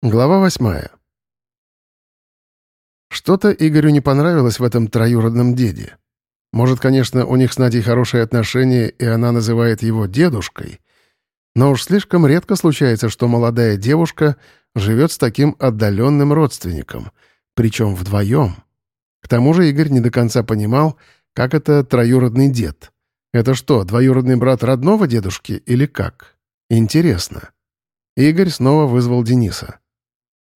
Глава восьмая. Что-то Игорю не понравилось в этом троюродном деде. Может, конечно, у них с Надей хорошие отношения, и она называет его дедушкой. Но уж слишком редко случается, что молодая девушка живет с таким отдаленным родственником, причем вдвоем. К тому же Игорь не до конца понимал, как это троюродный дед. Это что, двоюродный брат родного дедушки или как? Интересно. Игорь снова вызвал Дениса.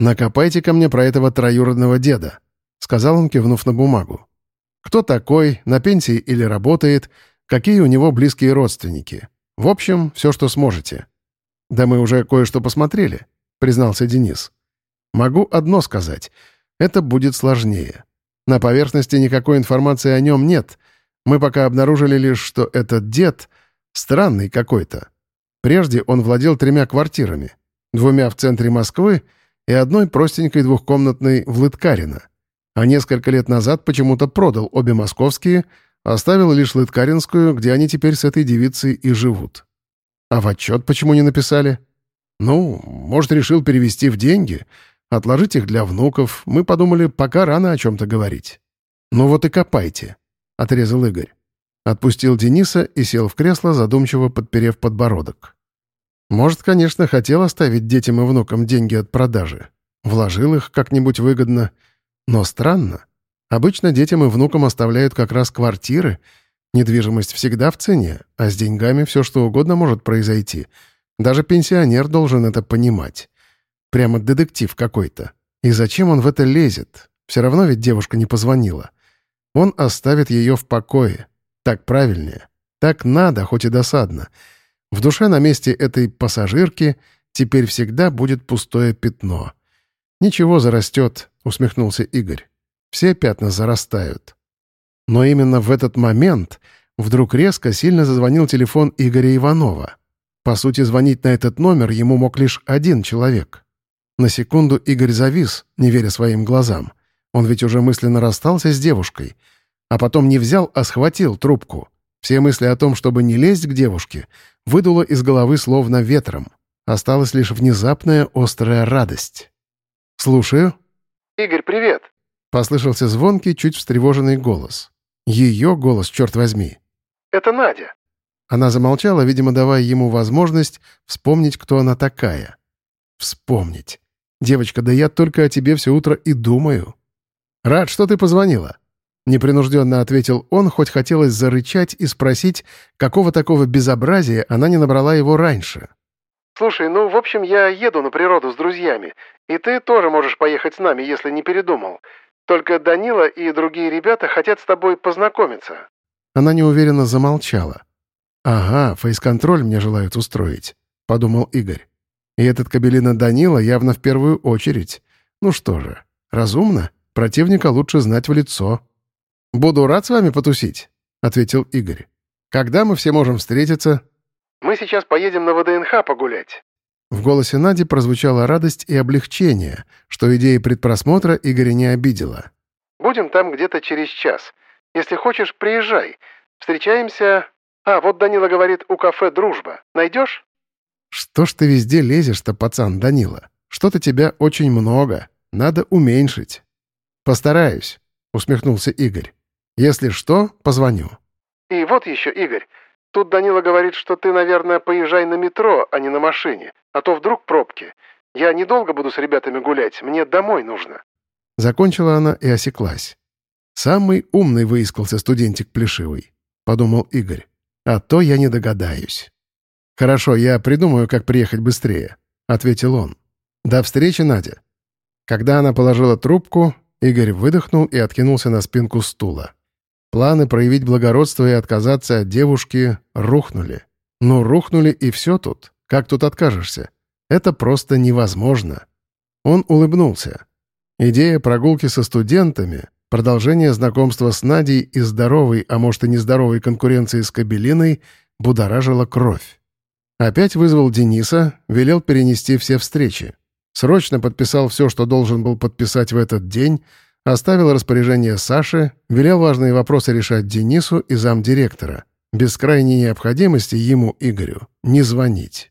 «Накопайте ко мне про этого троюродного деда», — сказал он, кивнув на бумагу. «Кто такой, на пенсии или работает, какие у него близкие родственники. В общем, все, что сможете». «Да мы уже кое-что посмотрели», — признался Денис. «Могу одно сказать. Это будет сложнее. На поверхности никакой информации о нем нет. Мы пока обнаружили лишь, что этот дед странный какой-то. Прежде он владел тремя квартирами. Двумя в центре Москвы — и одной простенькой двухкомнатной в Лыткарино. А несколько лет назад почему-то продал обе московские, оставил лишь Лыткаринскую, где они теперь с этой девицей и живут. А в отчет почему не написали? Ну, может, решил перевести в деньги, отложить их для внуков. Мы подумали, пока рано о чем-то говорить. Ну вот и копайте, — отрезал Игорь. Отпустил Дениса и сел в кресло, задумчиво подперев подбородок. Может, конечно, хотел оставить детям и внукам деньги от продажи. Вложил их как-нибудь выгодно. Но странно. Обычно детям и внукам оставляют как раз квартиры. Недвижимость всегда в цене, а с деньгами все что угодно может произойти. Даже пенсионер должен это понимать. Прямо детектив какой-то. И зачем он в это лезет? Все равно ведь девушка не позвонила. Он оставит ее в покое. Так правильнее. Так надо, хоть и досадно. В душе на месте этой пассажирки теперь всегда будет пустое пятно. «Ничего, зарастет», — усмехнулся Игорь. «Все пятна зарастают». Но именно в этот момент вдруг резко сильно зазвонил телефон Игоря Иванова. По сути, звонить на этот номер ему мог лишь один человек. На секунду Игорь завис, не веря своим глазам. Он ведь уже мысленно расстался с девушкой. А потом не взял, а схватил трубку. Все мысли о том, чтобы не лезть к девушке, выдуло из головы словно ветром. Осталась лишь внезапная острая радость. «Слушаю». «Игорь, привет!» — послышался звонкий, чуть встревоженный голос. Ее голос, черт возьми. «Это Надя». Она замолчала, видимо, давая ему возможность вспомнить, кто она такая. Вспомнить. «Девочка, да я только о тебе все утро и думаю». «Рад, что ты позвонила». Непринужденно ответил он, хоть хотелось зарычать и спросить, какого такого безобразия она не набрала его раньше. «Слушай, ну, в общем, я еду на природу с друзьями, и ты тоже можешь поехать с нами, если не передумал. Только Данила и другие ребята хотят с тобой познакомиться». Она неуверенно замолчала. «Ага, фейс-контроль мне желают устроить», — подумал Игорь. «И этот кабелина Данила явно в первую очередь. Ну что же, разумно, противника лучше знать в лицо». «Буду рад с вами потусить», — ответил Игорь. «Когда мы все можем встретиться?» «Мы сейчас поедем на ВДНХ погулять». В голосе Нади прозвучала радость и облегчение, что идея предпросмотра Игоря не обидела. «Будем там где-то через час. Если хочешь, приезжай. Встречаемся... А, вот Данила говорит, у кафе «Дружба». Найдешь?» «Что ж ты везде лезешь-то, пацан Данила? Что-то тебя очень много. Надо уменьшить». «Постараюсь», — усмехнулся Игорь. Если что, позвоню». «И вот еще, Игорь, тут Данила говорит, что ты, наверное, поезжай на метро, а не на машине, а то вдруг пробки. Я недолго буду с ребятами гулять, мне домой нужно». Закончила она и осеклась. «Самый умный выискался студентик Плешивый», — подумал Игорь. «А то я не догадаюсь». «Хорошо, я придумаю, как приехать быстрее», — ответил он. «До встречи, Надя». Когда она положила трубку, Игорь выдохнул и откинулся на спинку стула. Планы проявить благородство и отказаться от девушки рухнули. Ну, рухнули и все тут. Как тут откажешься? Это просто невозможно. Он улыбнулся. Идея прогулки со студентами, продолжение знакомства с Надей и здоровой, а может и нездоровой конкуренции с Кабелиной будоражила кровь. Опять вызвал Дениса, велел перенести все встречи. Срочно подписал все, что должен был подписать в этот день, Оставил распоряжение Саше, велел важные вопросы решать Денису и замдиректора. Без крайней необходимости ему, Игорю, не звонить.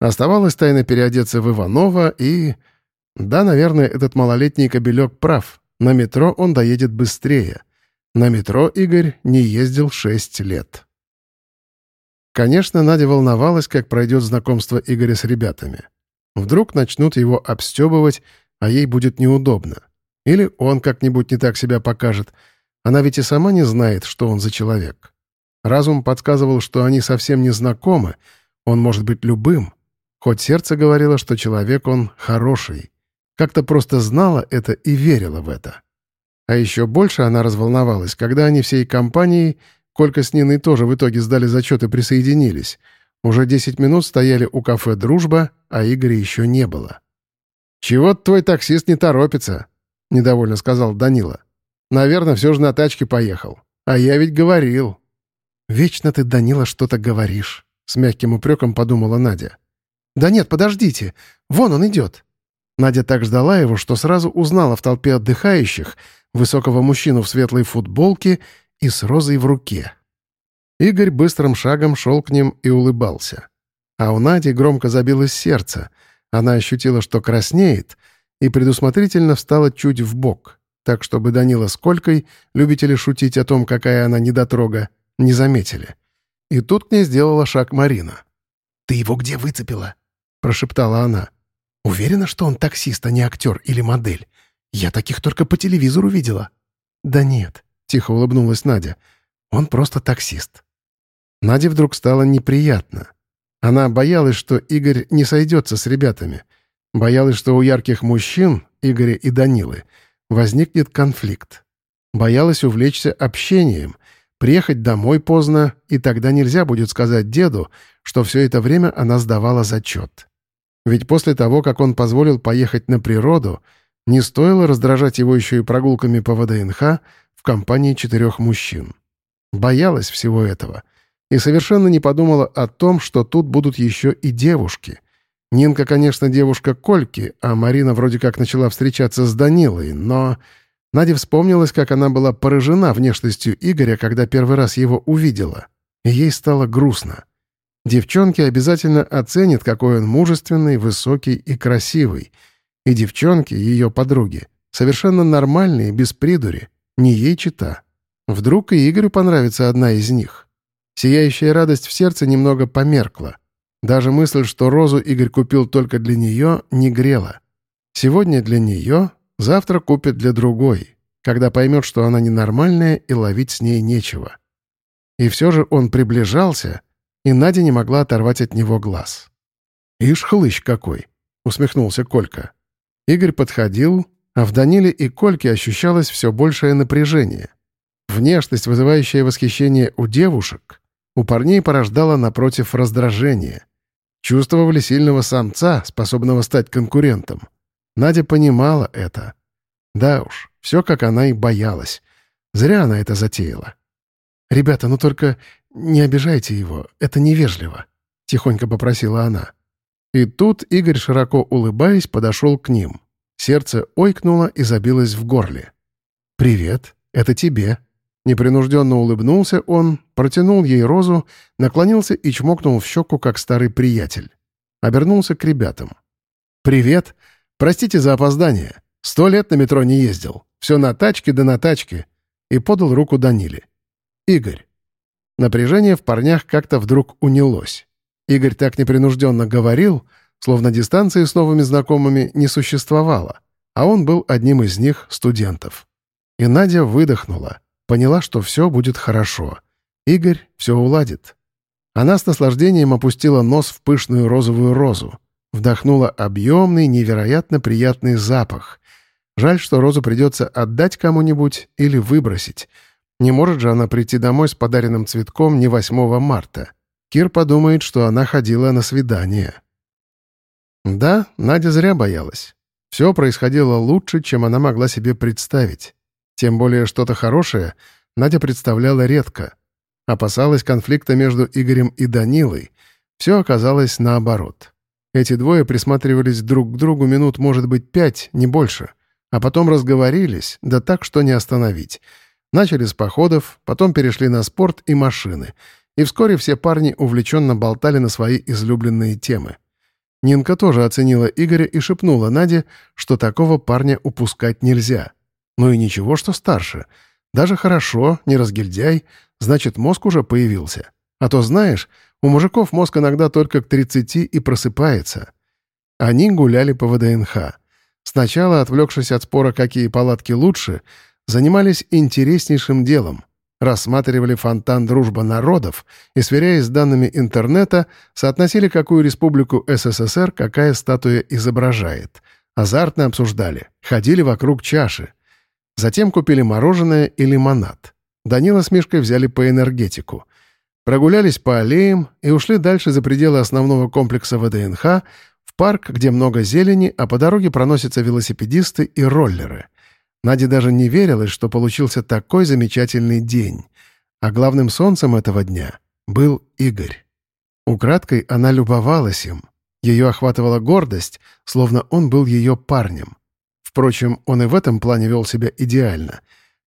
Оставалось тайно переодеться в Иванова и... Да, наверное, этот малолетний кобелек прав. На метро он доедет быстрее. На метро Игорь не ездил шесть лет. Конечно, Надя волновалась, как пройдет знакомство Игоря с ребятами. Вдруг начнут его обстебывать, а ей будет неудобно. Или он как-нибудь не так себя покажет. Она ведь и сама не знает, что он за человек. Разум подсказывал, что они совсем не знакомы, он может быть любым. Хоть сердце говорило, что человек он хороший. Как-то просто знала это и верила в это. А еще больше она разволновалась, когда они всей компанией, Колька с Ниной тоже в итоге сдали зачет и присоединились. Уже 10 минут стояли у кафе «Дружба», а Игоря еще не было. «Чего твой таксист не торопится?» — недовольно сказал Данила. «Наверное, все же на тачке поехал. А я ведь говорил». «Вечно ты, Данила, что-то говоришь», — с мягким упреком подумала Надя. «Да нет, подождите. Вон он идет». Надя так ждала его, что сразу узнала в толпе отдыхающих высокого мужчину в светлой футболке и с розой в руке. Игорь быстрым шагом шел к ним и улыбался. А у Нади громко забилось сердце. Она ощутила, что краснеет, и предусмотрительно встала чуть в бок, так чтобы Данила с Колькой, любители шутить о том, какая она недотрога, не заметили. И тут к ней сделала шаг Марина. «Ты его где выцепила?» — прошептала она. «Уверена, что он таксист, а не актер или модель? Я таких только по телевизору видела». «Да нет», — тихо улыбнулась Надя. «Он просто таксист». Наде вдруг стало неприятно. Она боялась, что Игорь не сойдется с ребятами. Боялась, что у ярких мужчин, Игоря и Данилы, возникнет конфликт. Боялась увлечься общением, приехать домой поздно, и тогда нельзя будет сказать деду, что все это время она сдавала зачет. Ведь после того, как он позволил поехать на природу, не стоило раздражать его еще и прогулками по ВДНХ в компании четырех мужчин. Боялась всего этого и совершенно не подумала о том, что тут будут еще и девушки. Нинка, конечно, девушка Кольки, а Марина вроде как начала встречаться с Данилой, но... Надя вспомнилась, как она была поражена внешностью Игоря, когда первый раз его увидела. И ей стало грустно. Девчонки обязательно оценят, какой он мужественный, высокий и красивый. И девчонки, ее подруги, совершенно нормальные, без придури, не ей чита. Вдруг и Игорю понравится одна из них. Сияющая радость в сердце немного померкла. Даже мысль, что розу Игорь купил только для нее, не грела. Сегодня для нее, завтра купит для другой, когда поймет, что она ненормальная и ловить с ней нечего. И все же он приближался — и Надя не могла оторвать от него глаз. «Ишь, хлыщ какой!» — усмехнулся Колька. Игорь подходил, а в Даниле и Кольке ощущалось все большее напряжение. Внешность, вызывающая восхищение у девушек, у парней порождала напротив раздражение. Чувствовали сильного самца, способного стать конкурентом. Надя понимала это. Да уж, все как она и боялась. Зря она это затеяла. «Ребята, ну только «Не обижайте его, это невежливо», — тихонько попросила она. И тут Игорь, широко улыбаясь, подошел к ним. Сердце ойкнуло и забилось в горле. «Привет, это тебе». Непринужденно улыбнулся он, протянул ей розу, наклонился и чмокнул в щеку, как старый приятель. Обернулся к ребятам. «Привет. Простите за опоздание. Сто лет на метро не ездил. Все на тачке да на тачке». И подал руку Даниле. «Игорь, Напряжение в парнях как-то вдруг унялось. Игорь так непринужденно говорил, словно дистанции с новыми знакомыми не существовало, а он был одним из них, студентов. И Надя выдохнула, поняла, что все будет хорошо. Игорь все уладит. Она с наслаждением опустила нос в пышную розовую розу, вдохнула объемный, невероятно приятный запах. Жаль, что розу придется отдать кому-нибудь или выбросить — не может же она прийти домой с подаренным цветком не 8 марта. Кир подумает, что она ходила на свидание. Да, Надя зря боялась. Все происходило лучше, чем она могла себе представить. Тем более что-то хорошее Надя представляла редко. Опасалась конфликта между Игорем и Данилой. Все оказалось наоборот. Эти двое присматривались друг к другу минут, может быть, пять, не больше. А потом разговорились, да так, что не остановить — Начали с походов, потом перешли на спорт и машины. И вскоре все парни увлеченно болтали на свои излюбленные темы. Нинка тоже оценила Игоря и шепнула Наде, что такого парня упускать нельзя. Ну и ничего, что старше. Даже хорошо, не разгильдяй, значит, мозг уже появился. А то, знаешь, у мужиков мозг иногда только к 30 и просыпается. Они гуляли по ВДНХ. Сначала, отвлекшись от спора, какие палатки лучше, занимались интереснейшим делом. Рассматривали фонтан «Дружба народов» и, сверяясь с данными интернета, соотносили, какую республику СССР какая статуя изображает. Азартно обсуждали, ходили вокруг чаши. Затем купили мороженое и лимонад. Данила с Мишкой взяли по энергетику. Прогулялись по аллеям и ушли дальше за пределы основного комплекса ВДНХ в парк, где много зелени, а по дороге проносятся велосипедисты и роллеры. Наде даже не верилось, что получился такой замечательный день. А главным солнцем этого дня был Игорь. Украдкой она любовалась им. Ее охватывала гордость, словно он был ее парнем. Впрочем, он и в этом плане вел себя идеально.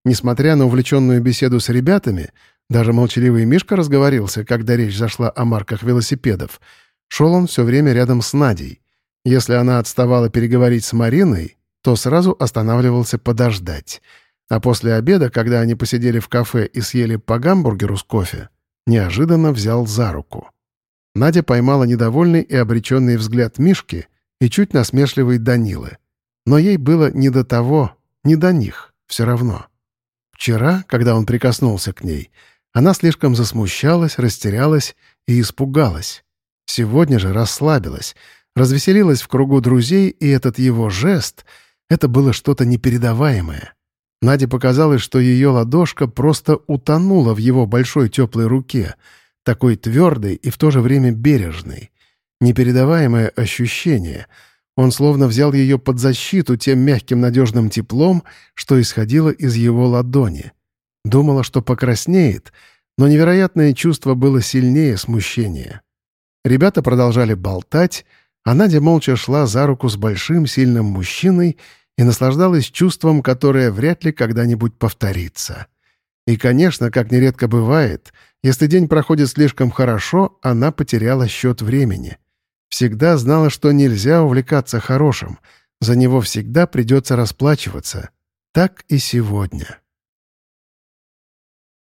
Несмотря на увлеченную беседу с ребятами, даже молчаливый Мишка разговорился, когда речь зашла о марках велосипедов. Шел он все время рядом с Надей. Если она отставала переговорить с Мариной, то сразу останавливался подождать. А после обеда, когда они посидели в кафе и съели по гамбургеру с кофе, неожиданно взял за руку. Надя поймала недовольный и обреченный взгляд Мишки и чуть насмешливый Данилы. Но ей было не до того, не до них, все равно. Вчера, когда он прикоснулся к ней, она слишком засмущалась, растерялась и испугалась. Сегодня же расслабилась, развеселилась в кругу друзей, и этот его жест — это было что-то непередаваемое. Наде показалось, что ее ладошка просто утонула в его большой теплой руке, такой твердой и в то же время бережной. Непередаваемое ощущение. Он словно взял ее под защиту тем мягким надежным теплом, что исходило из его ладони. Думала, что покраснеет, но невероятное чувство было сильнее смущения. Ребята продолжали болтать, а Надя молча шла за руку с большим сильным мужчиной и наслаждалась чувством, которое вряд ли когда-нибудь повторится. И, конечно, как нередко бывает, если день проходит слишком хорошо, она потеряла счет времени. Всегда знала, что нельзя увлекаться хорошим, за него всегда придется расплачиваться. Так и сегодня.